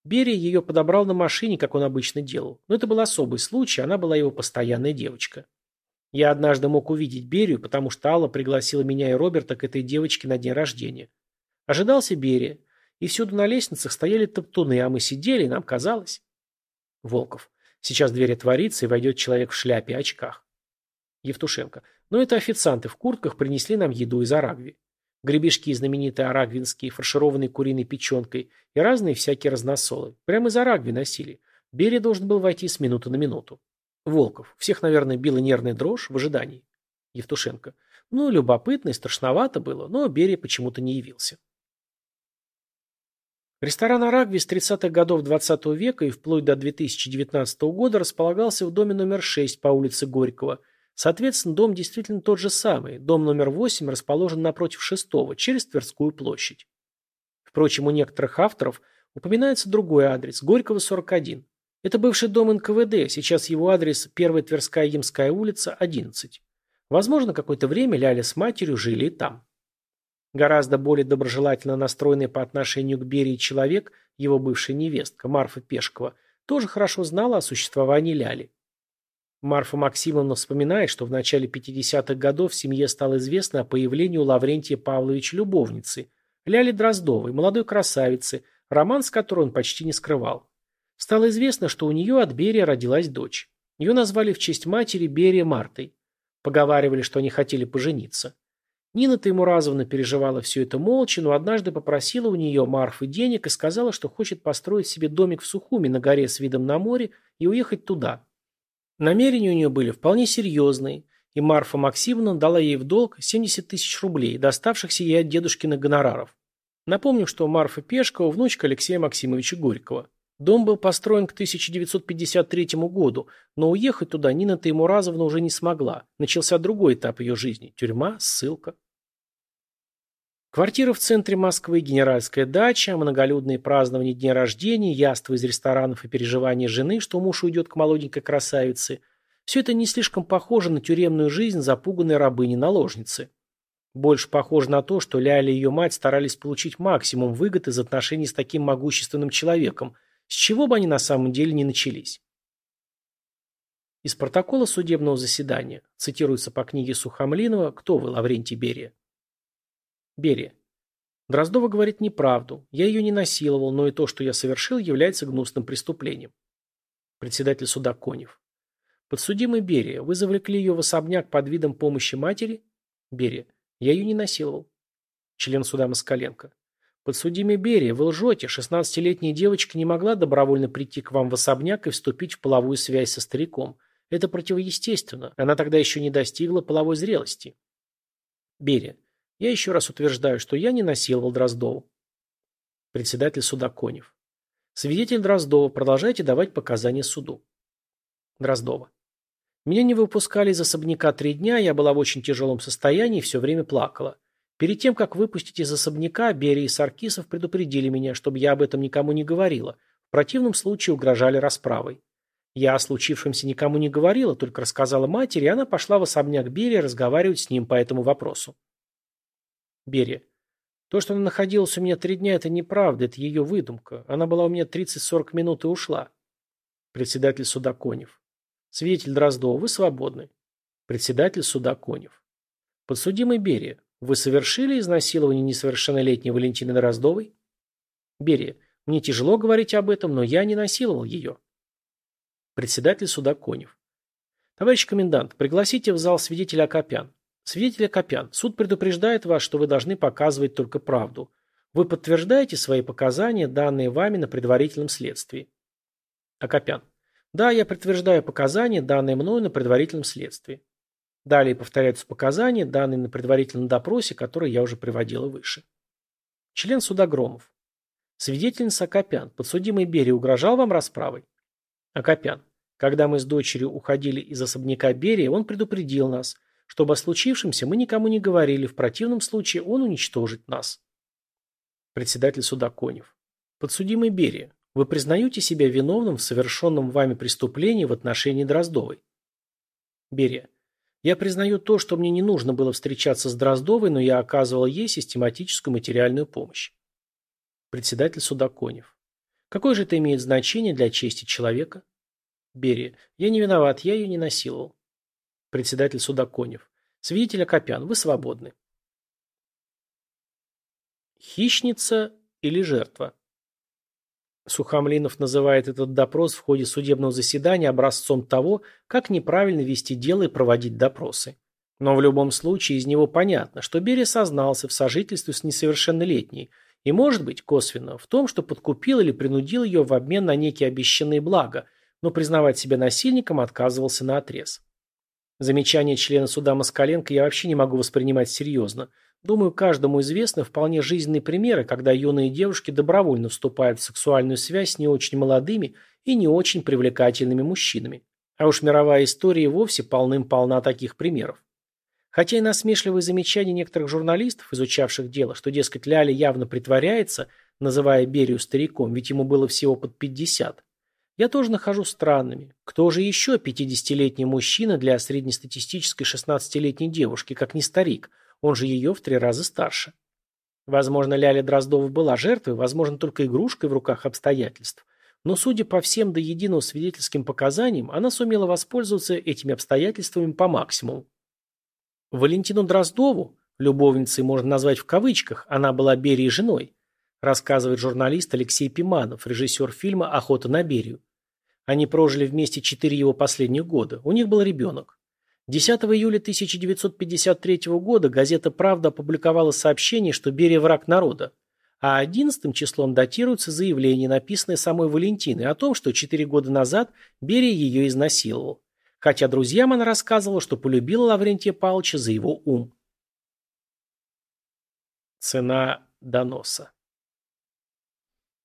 Берия ее подобрал на машине, как он обычно делал. Но это был особый случай, она была его постоянная девочка. Я однажды мог увидеть Берию, потому что Алла пригласила меня и Роберта к этой девочке на день рождения. Ожидался Берия. И всюду на лестницах стояли топтуны, а мы сидели, и нам казалось. Волков. Сейчас дверь отворится, и войдет человек в шляпе и очках. Евтушенко. Но это официанты в куртках принесли нам еду из Арагви гребешки знаменитые арагвинские, фаршированные куриной печенкой и разные всякие разносолы. Прямо из Арагви носили. Берия должен был войти с минуты на минуту. Волков. Всех, наверное, била нервная дрожь в ожидании. Евтушенко. Ну, любопытно и страшновато было, но Берия почему-то не явился. Ресторан «Арагви» с 30-х годов XX -го века и вплоть до 2019 года располагался в доме номер 6 по улице Горького – Соответственно, дом действительно тот же самый. Дом номер 8 расположен напротив шестого, через Тверскую площадь. Впрочем, у некоторых авторов упоминается другой адрес – Горького, 41. Это бывший дом НКВД, сейчас его адрес – 1 Тверская Ямская улица, 11. Возможно, какое-то время Ляля с матерью жили и там. Гораздо более доброжелательно настроенный по отношению к Берии человек, его бывшая невестка, Марфа Пешкова, тоже хорошо знала о существовании Ляли. Марфа Максимовна вспоминает, что в начале 50-х годов в семье стало известно о появлении у Лаврентия Павловича любовницы, Ляли Дроздовой, молодой красавицы, роман с которой он почти не скрывал. Стало известно, что у нее от Берия родилась дочь. Ее назвали в честь матери Берия Мартой. Поговаривали, что они хотели пожениться. Нина Таймуразовна переживала все это молча, но однажды попросила у нее Марфы денег и сказала, что хочет построить себе домик в Сухуми на горе с видом на море и уехать туда. Намерения у нее были вполне серьезные, и Марфа Максимовна дала ей в долг 70 тысяч рублей, доставшихся ей от дедушкиных гонораров. Напомню, что Марфа Пешкова – внучка Алексея Максимовича Горького. Дом был построен к 1953 году, но уехать туда Нина Таймуразовна уже не смогла. Начался другой этап ее жизни – тюрьма, ссылка. Квартира в центре Москвы, генеральская дача, многолюдные празднования дня рождения, яства из ресторанов и переживания жены, что муж уйдет к молоденькой красавице – все это не слишком похоже на тюремную жизнь запуганной рабыни-наложницы. Больше похоже на то, что Ляля и ее мать старались получить максимум выгод из отношений с таким могущественным человеком, с чего бы они на самом деле не начались. Из протокола судебного заседания цитируется по книге Сухомлинова «Кто вы, Лаврентий Берия?» Берия. Дроздова говорит неправду. Я ее не насиловал, но и то, что я совершил, является гнусным преступлением. Председатель суда Конев. Подсудимый Берия, вы завлекли ее в особняк под видом помощи матери? Берия. Я ее не насиловал. Член суда Москаленко. Подсудимый Берия, вы лжете. Шестнадцатилетняя девочка не могла добровольно прийти к вам в особняк и вступить в половую связь со стариком. Это противоестественно. Она тогда еще не достигла половой зрелости. Берия. Я еще раз утверждаю, что я не насиловал Дроздову. Председатель суда Конев. Свидетель Дроздова, продолжайте давать показания суду. Дроздова. Меня не выпускали из особняка три дня, я была в очень тяжелом состоянии и все время плакала. Перед тем, как выпустить из особняка, Берия и Саркисов предупредили меня, чтобы я об этом никому не говорила. В противном случае угрожали расправой. Я о случившемся никому не говорила, только рассказала матери, и она пошла в особняк Берия разговаривать с ним по этому вопросу. Берия. То, что она находилась у меня три дня, это неправда, это ее выдумка. Она была у меня 30-40 минут и ушла. Председатель суда Конев. Свидетель Дроздова, вы свободны. Председатель суда Конев. Подсудимый Берия, вы совершили изнасилование несовершеннолетней Валентины Дроздовой? Берия, мне тяжело говорить об этом, но я не насиловал ее. Председатель суда Конев. Товарищ комендант, пригласите в зал свидетеля Акопян. Свидетель Акопян, суд предупреждает вас, что вы должны показывать только правду. Вы подтверждаете свои показания, данные вами на предварительном следствии. Акопян. Да, я подтверждаю показания, данные мною на предварительном следствии. Далее повторяются показания, данные на предварительном допросе, которые я уже приводила выше. Член суда Громов. Свидетельница Акопян. Подсудимый Берия угрожал вам расправой? Акопян. Когда мы с дочерью уходили из особняка Берия, он предупредил нас, чтобы о случившемся мы никому не говорили, в противном случае он уничтожит нас. Председатель суда Конев. Подсудимый Берия. Вы признаете себя виновным в совершенном вами преступлении в отношении Дроздовой? Берия. Я признаю то, что мне не нужно было встречаться с Дроздовой, но я оказывал ей систематическую материальную помощь. Председатель суда Конев. Какое же это имеет значение для чести человека? Берия. Я не виноват, я ее не насиловал. Председатель суда Конев. Свидетель Акопян, вы свободны. Хищница или жертва? Сухомлинов называет этот допрос в ходе судебного заседания образцом того, как неправильно вести дело и проводить допросы. Но в любом случае из него понятно, что Берия сознался в сожительстве с несовершеннолетней и, может быть, косвенно, в том, что подкупил или принудил ее в обмен на некие обещанные блага, но признавать себя насильником отказывался на отрез. Замечание члена суда Москаленко я вообще не могу воспринимать серьезно – Думаю, каждому известны вполне жизненные примеры, когда юные девушки добровольно вступают в сексуальную связь с не очень молодыми и не очень привлекательными мужчинами. А уж мировая история и вовсе полным-полна таких примеров. Хотя и насмешливые замечания некоторых журналистов, изучавших дело, что, дескать, Ляля явно притворяется, называя Берию стариком, ведь ему было всего под 50, я тоже нахожу странными. Кто же еще 50-летний мужчина для среднестатистической 16-летней девушки, как не старик – он же ее в три раза старше. Возможно, Ляля Дроздова была жертвой, возможно, только игрушкой в руках обстоятельств. Но, судя по всем до единого свидетельским показаниям, она сумела воспользоваться этими обстоятельствами по максимуму. Валентину Дроздову, любовницей можно назвать в кавычках, она была Берией женой, рассказывает журналист Алексей Пиманов, режиссер фильма «Охота на Берию». Они прожили вместе четыре его последних года. У них был ребенок. 10 июля 1953 года газета «Правда» опубликовала сообщение, что Берия враг народа, а 11 числом датируется заявление, написанное самой Валентиной, о том, что 4 года назад Берия ее изнасиловал. Хотя друзьям она рассказывала, что полюбила Лаврентия Павловича за его ум. Цена доноса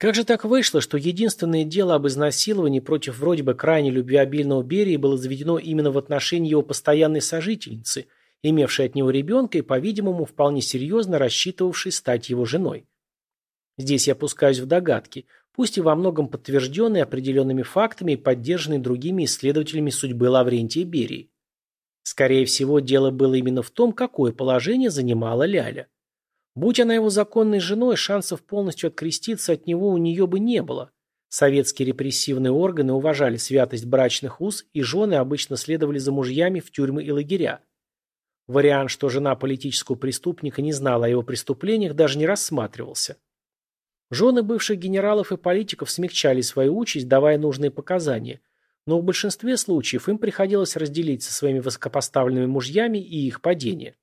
как же так вышло, что единственное дело об изнасиловании против вроде бы крайне любвеобильного Берии было заведено именно в отношении его постоянной сожительницы, имевшей от него ребенка и, по-видимому, вполне серьезно рассчитывавшей стать его женой. Здесь я пускаюсь в догадки, пусть и во многом подтвержденные определенными фактами и поддержанные другими исследователями судьбы Лаврентия Берии. Скорее всего, дело было именно в том, какое положение занимала Ляля. Будь она его законной женой, шансов полностью откреститься от него у нее бы не было. Советские репрессивные органы уважали святость брачных уз, и жены обычно следовали за мужьями в тюрьмы и лагеря. Вариант, что жена политического преступника не знала о его преступлениях, даже не рассматривался. Жены бывших генералов и политиков смягчали свою участь, давая нужные показания, но в большинстве случаев им приходилось разделить со своими высокопоставленными мужьями и их падение.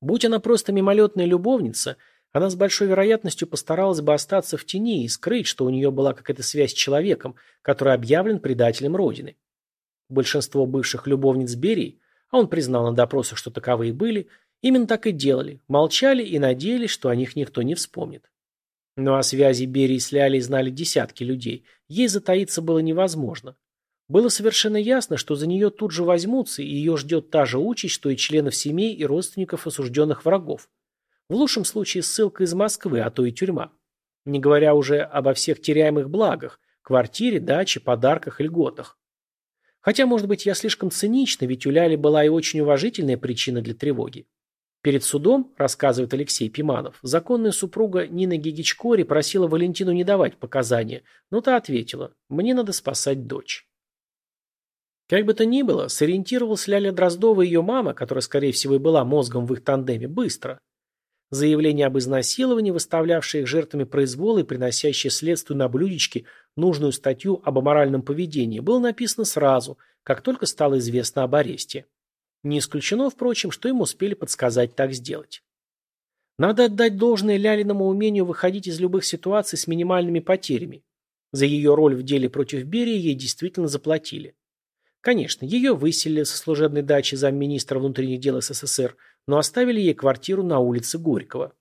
Будь она просто мимолетная любовница, она с большой вероятностью постаралась бы остаться в тени и скрыть, что у нее была какая-то связь с человеком, который объявлен предателем Родины. Большинство бывших любовниц Берии, а он признал на допросах, что таковые были, именно так и делали, молчали и надеялись, что о них никто не вспомнит. Но о связи Берии с Лялей знали десятки людей. Ей затаиться было невозможно. Было совершенно ясно, что за нее тут же возьмутся, и ее ждет та же участь, что и членов семей и родственников осужденных врагов. В лучшем случае ссылка из Москвы, а то и тюрьма. Не говоря уже обо всех теряемых благах – квартире, даче, подарках льготах. Хотя, может быть, я слишком цинична, ведь у Ляли была и очень уважительная причина для тревоги. Перед судом, рассказывает Алексей Пиманов, законная супруга Нина Гигичкори просила Валентину не давать показания, но та ответила «мне надо спасать дочь». Как бы то ни было, сориентировалась Ляля Дроздова и ее мама, которая, скорее всего, и была мозгом в их тандеме, быстро. Заявление об изнасиловании, выставлявшее их жертвами произвола и приносящее следствию на блюдечке нужную статью об аморальном поведении, было написано сразу, как только стало известно об аресте. Не исключено, впрочем, что им успели подсказать так сделать. Надо отдать должное Лялиному умению выходить из любых ситуаций с минимальными потерями. За ее роль в деле против Берии ей действительно заплатили. Конечно, ее выселили со служебной дачи замминистра внутренних дел СССР, но оставили ей квартиру на улице Горького.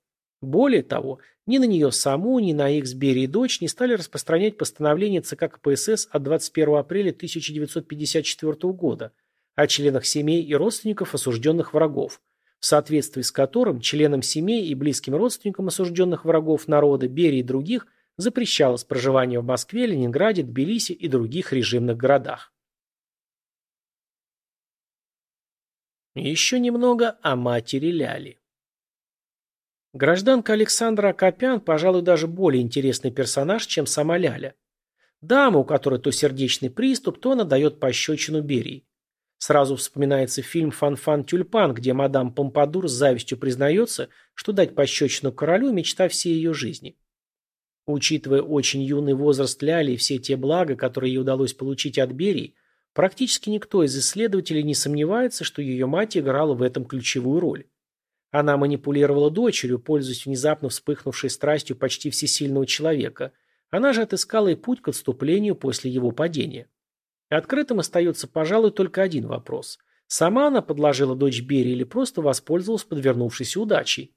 Более того, ни на нее саму, ни на их с Берией дочь не стали распространять постановление ЦК КПСС от 21 апреля 1954 года – о членах семей и родственников осужденных врагов, в соответствии с которым членам семей и близким родственникам осужденных врагов народа, Берии и других запрещалось проживание в Москве, Ленинграде, Тбилиси и других режимных городах. Еще немного о матери Ляли. Гражданка Александра Акопян, пожалуй, даже более интересный персонаж, чем сама Ляля. Дама, у которой то сердечный приступ, то она дает пощечину Берии. Сразу вспоминается фильм «Фан-фан тюльпан», где мадам Помпадур с завистью признается, что дать пощечину королю – мечта всей ее жизни. Учитывая очень юный возраст Ляли и все те блага, которые ей удалось получить от Берии, практически никто из исследователей не сомневается, что ее мать играла в этом ключевую роль. Она манипулировала дочерью, пользуясь внезапно вспыхнувшей страстью почти всесильного человека. Она же отыскала и путь к отступлению после его падения. Открытым остается, пожалуй, только один вопрос. Сама она подложила дочь Берии или просто воспользовалась подвернувшейся удачей?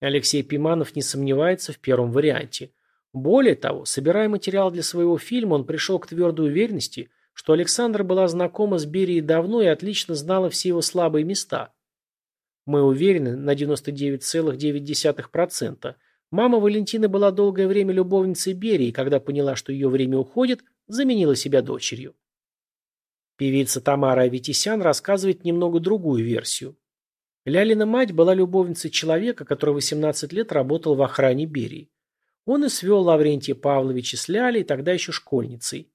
Алексей Пиманов не сомневается в первом варианте. Более того, собирая материал для своего фильма, он пришел к твердой уверенности, что Александра была знакома с Берией давно и отлично знала все его слабые места. Мы уверены на 99,9%. Мама Валентины была долгое время любовницей Берии, когда поняла, что ее время уходит, заменила себя дочерью. Певица Тамара Аветисян рассказывает немного другую версию. Лялина мать была любовницей человека, который 18 лет работал в охране Берии. Он и свел Лаврентия Павловича с Лялей, тогда еще школьницей.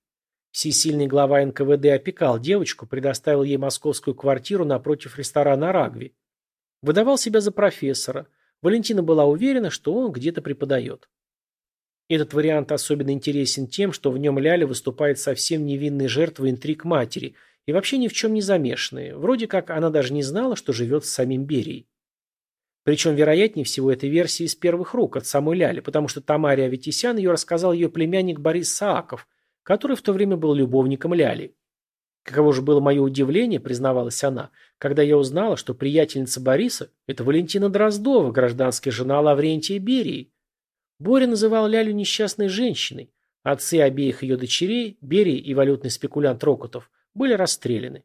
Всесильный глава НКВД опекал девочку, предоставил ей московскую квартиру напротив ресторана «Рагви». Выдавал себя за профессора. Валентина была уверена, что он где-то преподает. Этот вариант особенно интересен тем, что в нем Ляля выступает совсем невинной жертвой интриг матери и вообще ни в чем не замешанной. Вроде как она даже не знала, что живет с самим Берией. Причем, вероятнее всего, эта версия из первых рук от самой Ляли, потому что Тамаре Аветисян ее рассказал ее племянник Борис Сааков, который в то время был любовником Ляли. Каково же было мое удивление, признавалась она, когда я узнала, что приятельница Бориса – это Валентина Дроздова, гражданская жена Лаврентия Берии. Боря называл Лялю несчастной женщиной. Отцы обеих ее дочерей, Берия и валютный спекулянт Рокотов, были расстреляны.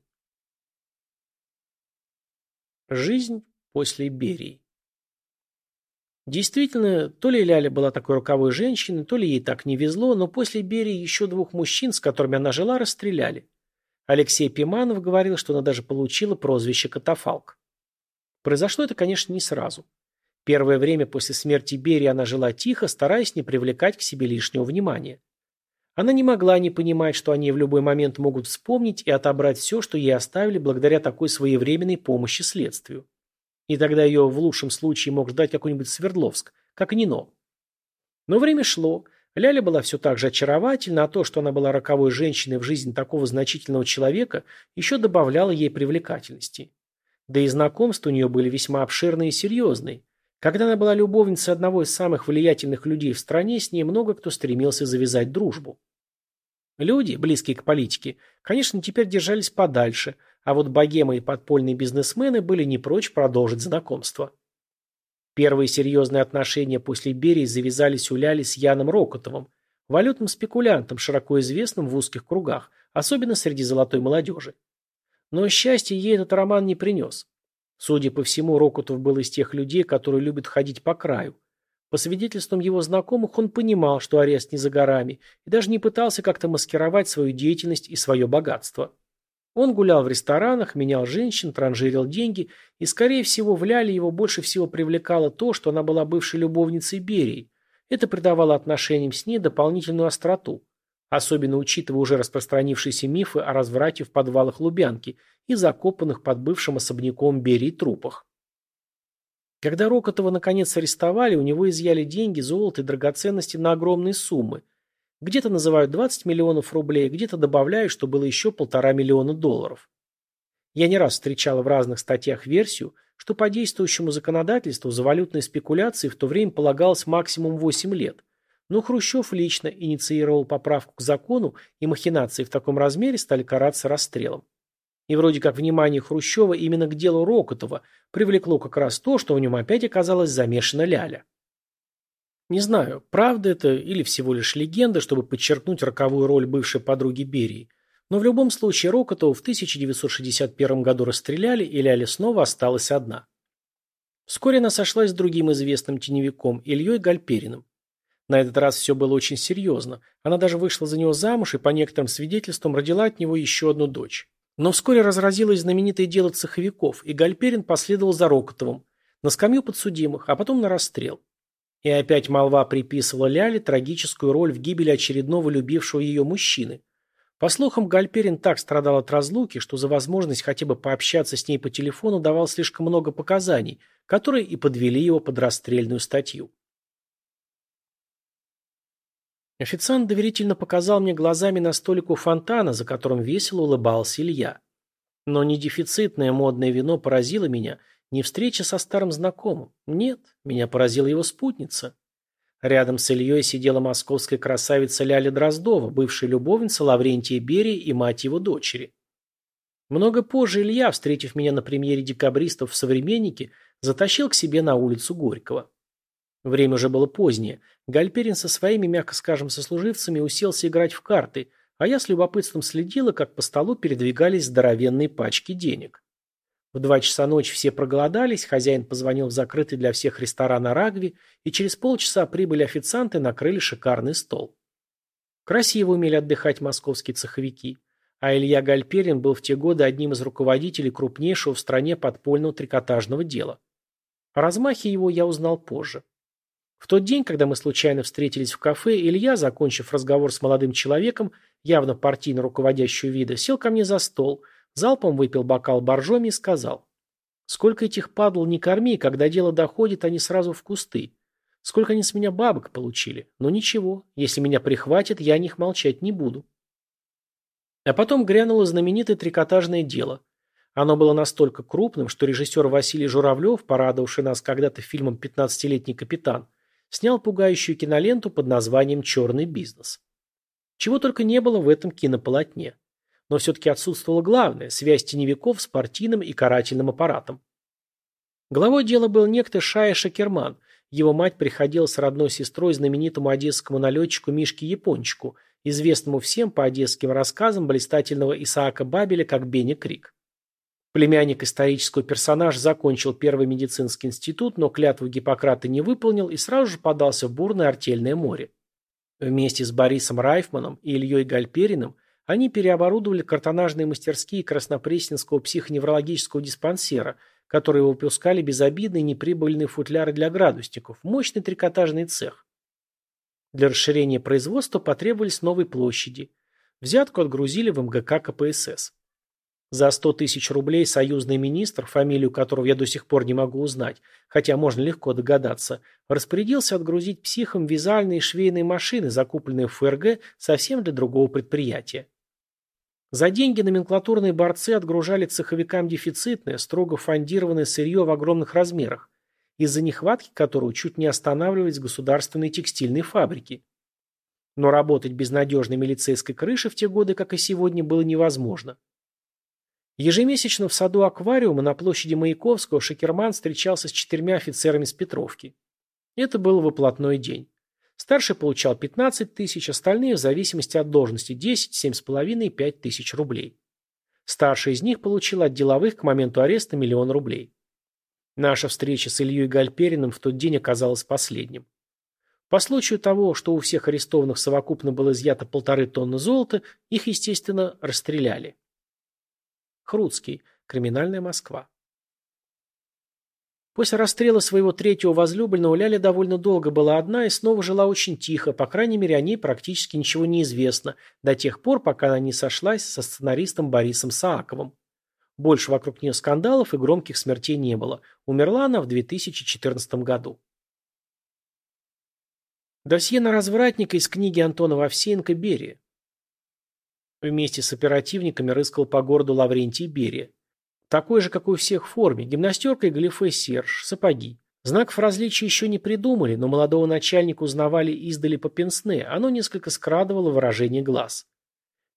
Жизнь после Берии. Действительно, то ли Ляля была такой роковой женщиной, то ли ей так не везло, но после Берии еще двух мужчин, с которыми она жила, расстреляли. Алексей Пиманов говорил, что она даже получила прозвище «Катафалк». Произошло это, конечно, не сразу. Первое время после смерти Берии она жила тихо, стараясь не привлекать к себе лишнего внимания. Она не могла не понимать, что они в любой момент могут вспомнить и отобрать все, что ей оставили благодаря такой своевременной помощи следствию. И тогда ее в лучшем случае мог ждать какой-нибудь Свердловск, как Нино. Но время шло, Ляля была все так же очаровательна, а то, что она была роковой женщиной в жизни такого значительного человека, еще добавляло ей привлекательности. Да и знакомства у нее были весьма обширные и серьезные. Когда она была любовницей одного из самых влиятельных людей в стране, с ней много кто стремился завязать дружбу. Люди, близкие к политике, конечно, теперь держались подальше, а вот богемы и подпольные бизнесмены были не прочь продолжить знакомство. Первые серьезные отношения после Берии завязались у Ляли с Яном Рокотовым, валютным спекулянтом, широко известным в узких кругах, особенно среди золотой молодежи. Но счастье ей этот роман не принес. Судя по всему, Рокотов был из тех людей, которые любят ходить по краю. По свидетельствам его знакомых, он понимал, что арест не за горами, и даже не пытался как-то маскировать свою деятельность и свое богатство. Он гулял в ресторанах, менял женщин, транжирил деньги, и, скорее всего, в Ляле его больше всего привлекало то, что она была бывшей любовницей Берии. Это придавало отношениям с ней дополнительную остроту особенно учитывая уже распространившиеся мифы о разврате в подвалах Лубянки и закопанных под бывшим особняком Берии трупах. Когда Рокотова наконец арестовали, у него изъяли деньги, золото и драгоценности на огромные суммы. Где-то называют 20 миллионов рублей, где-то добавляют, что было еще полтора миллиона долларов. Я не раз встречал в разных статьях версию, что по действующему законодательству за валютные спекуляции в то время полагалось максимум 8 лет, но Хрущев лично инициировал поправку к закону, и махинации в таком размере стали караться расстрелом. И вроде как внимание Хрущева именно к делу Рокотова привлекло как раз то, что в нем опять оказалась замешана Ляля. Не знаю, правда это или всего лишь легенда, чтобы подчеркнуть роковую роль бывшей подруги Берии, но в любом случае Рокотова в 1961 году расстреляли, и Ляля снова осталась одна. Вскоре она сошлась с другим известным теневиком, Ильей Гальпериным. На этот раз все было очень серьезно. Она даже вышла за него замуж и, по некоторым свидетельствам, родила от него еще одну дочь. Но вскоре разразилось знаменитое дело цеховиков, и Гальперин последовал за Рокотовым, на скамью подсудимых, а потом на расстрел. И опять молва приписывала Ляле трагическую роль в гибели очередного любившего ее мужчины. По слухам, Гальперин так страдал от разлуки, что за возможность хотя бы пообщаться с ней по телефону давал слишком много показаний, которые и подвели его под расстрельную статью. Официант доверительно показал мне глазами на столик у фонтана, за которым весело улыбался Илья. Но не дефицитное модное вино поразило меня, не встреча со старым знакомым. Нет, меня поразила его спутница. Рядом с Ильей сидела московская красавица Ляля Дроздова, бывшая любовница Лаврентия Берии и мать его дочери. Много позже Илья, встретив меня на премьере декабристов в «Современнике», затащил к себе на улицу Горького. Время уже было позднее. Гальперин со своими, мягко скажем, сослуживцами уселся играть в карты, а я с любопытством следила, как по столу передвигались здоровенные пачки денег. В два часа ночи все проголодались, хозяин позвонил в закрытый для всех ресторан Арагви, и через полчаса прибыли официанты и накрыли шикарный стол. Красиво умели отдыхать московские цеховики, а Илья Гальперин был в те годы одним из руководителей крупнейшего в стране подпольного трикотажного дела. О размахе его я узнал позже. В тот день, когда мы случайно встретились в кафе, Илья, закончив разговор с молодым человеком, явно партийно руководящего вида, сел ко мне за стол, залпом выпил бокал боржоми и сказал. «Сколько этих падл не корми, когда дело доходит, они сразу в кусты. Сколько они с меня бабок получили. Но ничего, если меня прихватят, я о них молчать не буду». А потом грянуло знаменитое трикотажное дело. Оно было настолько крупным, что режиссер Василий Журавлев, порадовавший нас когда-то фильмом «Пятнадцатилетний капитан», снял пугающую киноленту под названием «Черный бизнес». Чего только не было в этом кинополотне. Но все-таки отсутствовало главное – связь теневиков с партийным и карательным аппаратом. Главой дела был некто Шая Шакерман. Его мать приходила с родной сестрой знаменитому одесскому налетчику Мишке Япончику, известному всем по одесским рассказам блистательного Исаака Бабеля как Бенни Крик. Племянник исторического персонажа закончил первый медицинский институт, но клятву Гиппократа не выполнил и сразу же подался в бурное артельное море. Вместе с Борисом Райфманом и Ильей Гальпериным они переоборудовали картонажные мастерские Краснопресненского психоневрологического диспансера, которые выпускали безобидные неприбыльные футляры для градусников, мощный трикотажный цех. Для расширения производства потребовались новые площади. Взятку отгрузили в МГК КПСС. За 100 тысяч рублей союзный министр, фамилию которого я до сих пор не могу узнать, хотя можно легко догадаться, распорядился отгрузить психам вязальные швейные машины, закупленные в ФРГ совсем для другого предприятия. За деньги номенклатурные борцы отгружали цеховикам дефицитное, строго фондированное сырье в огромных размерах, из-за нехватки которого чуть не останавливались государственные текстильные фабрики. Но работать без надежной милицейской крыши в те годы, как и сегодня, было невозможно. Ежемесячно в саду аквариума на площади Маяковского Шекерман встречался с четырьмя офицерами с Петровки. Это был выплатной день. Старший получал 15 тысяч, остальные в зависимости от должности 10, 7,5 и 5 тысяч рублей. Старший из них получил от деловых к моменту ареста миллион рублей. Наша встреча с Ильей Гальпериным в тот день оказалась последним. По случаю того, что у всех арестованных совокупно было изъято полторы тонны золота, их, естественно, расстреляли. Хруцкий. Криминальная Москва. После расстрела своего третьего возлюбленного Ляля довольно долго была одна и снова жила очень тихо, по крайней мере о ней практически ничего не известно, до тех пор, пока она не сошлась со сценаристом Борисом Сааковым. Больше вокруг нее скандалов и громких смертей не было. Умерла она в 2014 году. Досье на развратника из книги Антона Вовсеенко «Берия». Вместе с оперативниками рыскал по городу Лаврентий Берия. Такой же, как у всех в форме, гимнастерка и галифе серж, сапоги. Знаков различия еще не придумали, но молодого начальника узнавали издали по пенсне, оно несколько скрадывало выражение глаз.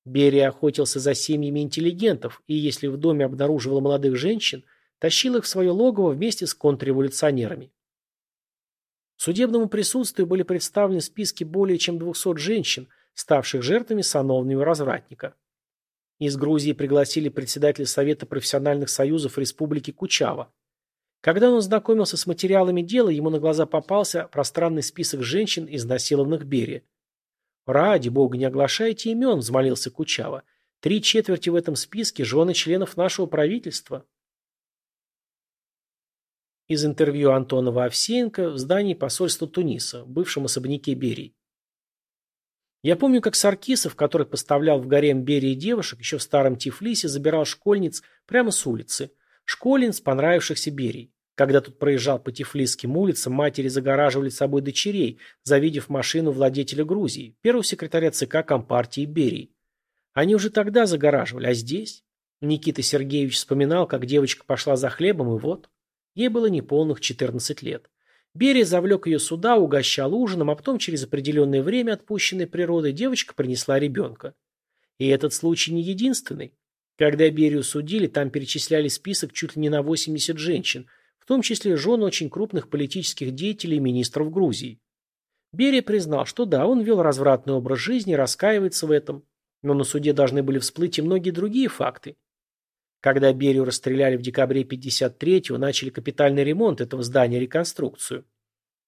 Берия охотился за семьями интеллигентов, и если в доме обнаруживал молодых женщин, тащил их в свое логово вместе с контрреволюционерами. Судебному присутствию были представлены списки более чем 200 женщин – ставших жертвами сановного развратника. Из Грузии пригласили председателя Совета профессиональных союзов Республики Кучава. Когда он ознакомился с материалами дела, ему на глаза попался пространный список женщин, изнасилованных Берия. «Ради бога, не оглашайте имен», – взмолился Кучава. «Три четверти в этом списке – жены членов нашего правительства». Из интервью Антонова Овсеенко в здании посольства Туниса, бывшем особняке Берии. Я помню, как Саркисов, который поставлял в гарем Берии девушек, еще в старом Тифлисе забирал школьниц прямо с улицы. Школьниц, понравившихся Берии. Когда тут проезжал по Тифлисским улицам, матери загораживали собой дочерей, завидев машину владетеля Грузии, первого секретаря ЦК Компартии Берии. Они уже тогда загораживали, а здесь? Никита Сергеевич вспоминал, как девочка пошла за хлебом, и вот. Ей было неполных 14 лет. Берия завлек ее сюда, угощал ужином, а потом через определенное время, отпущенное природой, девочка принесла ребенка. И этот случай не единственный. Когда Берию судили, там перечисляли список чуть ли не на 80 женщин, в том числе жен очень крупных политических деятелей и министров Грузии. Берия признал, что да, он вел развратный образ жизни, раскаивается в этом, но на суде должны были всплыть и многие другие факты. Когда Берию расстреляли в декабре 53-го, начали капитальный ремонт этого здания реконструкцию.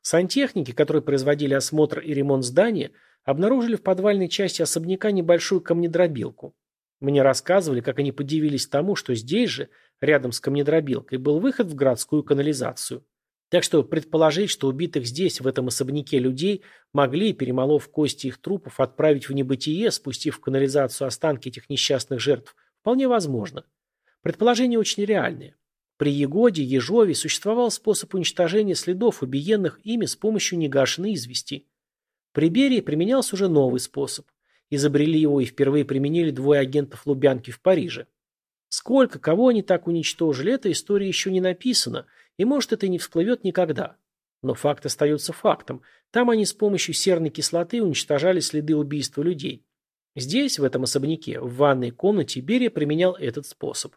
Сантехники, которые производили осмотр и ремонт здания, обнаружили в подвальной части особняка небольшую камнедробилку. Мне рассказывали, как они подивились тому, что здесь же, рядом с камнедробилкой, был выход в городскую канализацию. Так что предположить, что убитых здесь, в этом особняке людей, могли, перемолов кости их трупов, отправить в небытие, спустив в канализацию останки этих несчастных жертв, вполне возможно. Предположение очень реальное. При Егоде, Ежове существовал способ уничтожения следов, убиенных ими с помощью негашенной извести. При Берии применялся уже новый способ. Изобрели его и впервые применили двое агентов Лубянки в Париже. Сколько, кого они так уничтожили, эта история еще не написана, и может это и не всплывет никогда. Но факт остается фактом. Там они с помощью серной кислоты уничтожали следы убийства людей. Здесь, в этом особняке, в ванной комнате, Берия применял этот способ.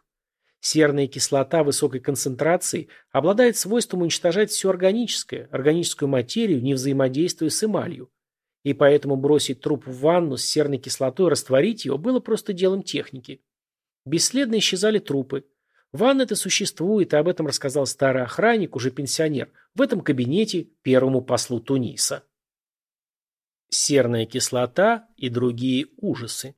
Серная кислота высокой концентрации обладает свойством уничтожать все органическое, органическую материю, не взаимодействуя с эмалью. И поэтому бросить труп в ванну с серной кислотой растворить его было просто делом техники. Бесследно исчезали трупы. Ванна это существует, и об этом рассказал старый охранник, уже пенсионер, в этом кабинете первому послу Туниса. Серная кислота и другие ужасы.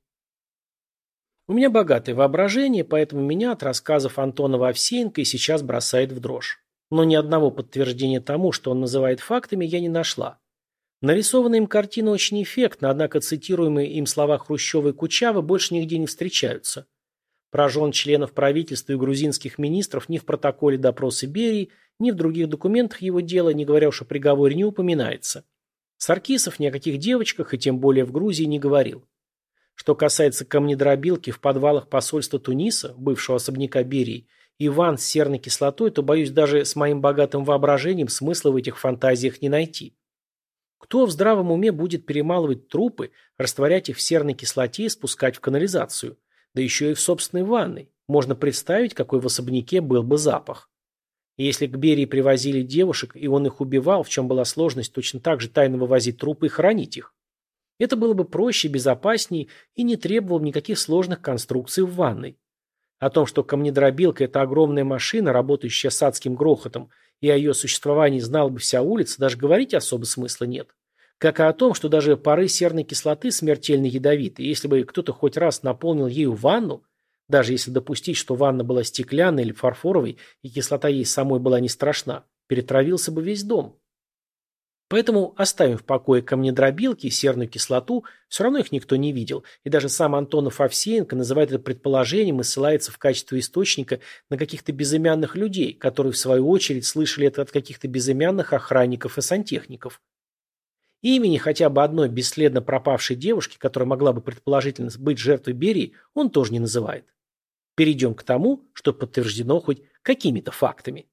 У меня богатое воображение, поэтому меня от рассказов Антонова Овсеенко и сейчас бросает в дрожь. Но ни одного подтверждения тому, что он называет фактами, я не нашла. Нарисованная им картина очень эффектна, однако цитируемые им слова Хрущева и Кучава больше нигде не встречаются. Про жен членов правительства и грузинских министров ни в протоколе допроса Берии, ни в других документах его дела, не говоря уж о приговоре, не упоминается. Саркисов ни о каких девочках и тем более в Грузии не говорил. Что касается камнедробилки в подвалах посольства Туниса, бывшего особняка Берии, и ванн с серной кислотой, то, боюсь, даже с моим богатым воображением смысла в этих фантазиях не найти. Кто в здравом уме будет перемалывать трупы, растворять их в серной кислоте и спускать в канализацию? да еще и в собственной ванной. Можно представить, какой в особняке был бы запах. Если к Берии привозили девушек, и он их убивал, в чем была сложность точно так же тайно вывозить трупы и хранить их. Это было бы проще, безопаснее и не требовало никаких сложных конструкций в ванной. О том, что камнедробилка – это огромная машина, работающая с адским грохотом, и о ее существовании знала бы вся улица, даже говорить особо смысла нет. Как и о том, что даже пары серной кислоты смертельно ядовиты, если бы кто-то хоть раз наполнил ею ванну, даже если допустить, что ванна была стеклянной или фарфоровой, и кислота ей самой была не страшна, перетравился бы весь дом. Поэтому оставим в покое камнедробилки и серную кислоту, все равно их никто не видел, и даже сам Антонов Овсеенко называет это предположением и ссылается в качестве источника на каких-то безымянных людей, которые в свою очередь слышали это от каких-то безымянных охранников и сантехников. Имени хотя бы одной бесследно пропавшей девушки, которая могла бы предположительно быть жертвой Берии, он тоже не называет. Перейдем к тому, что подтверждено хоть какими-то фактами.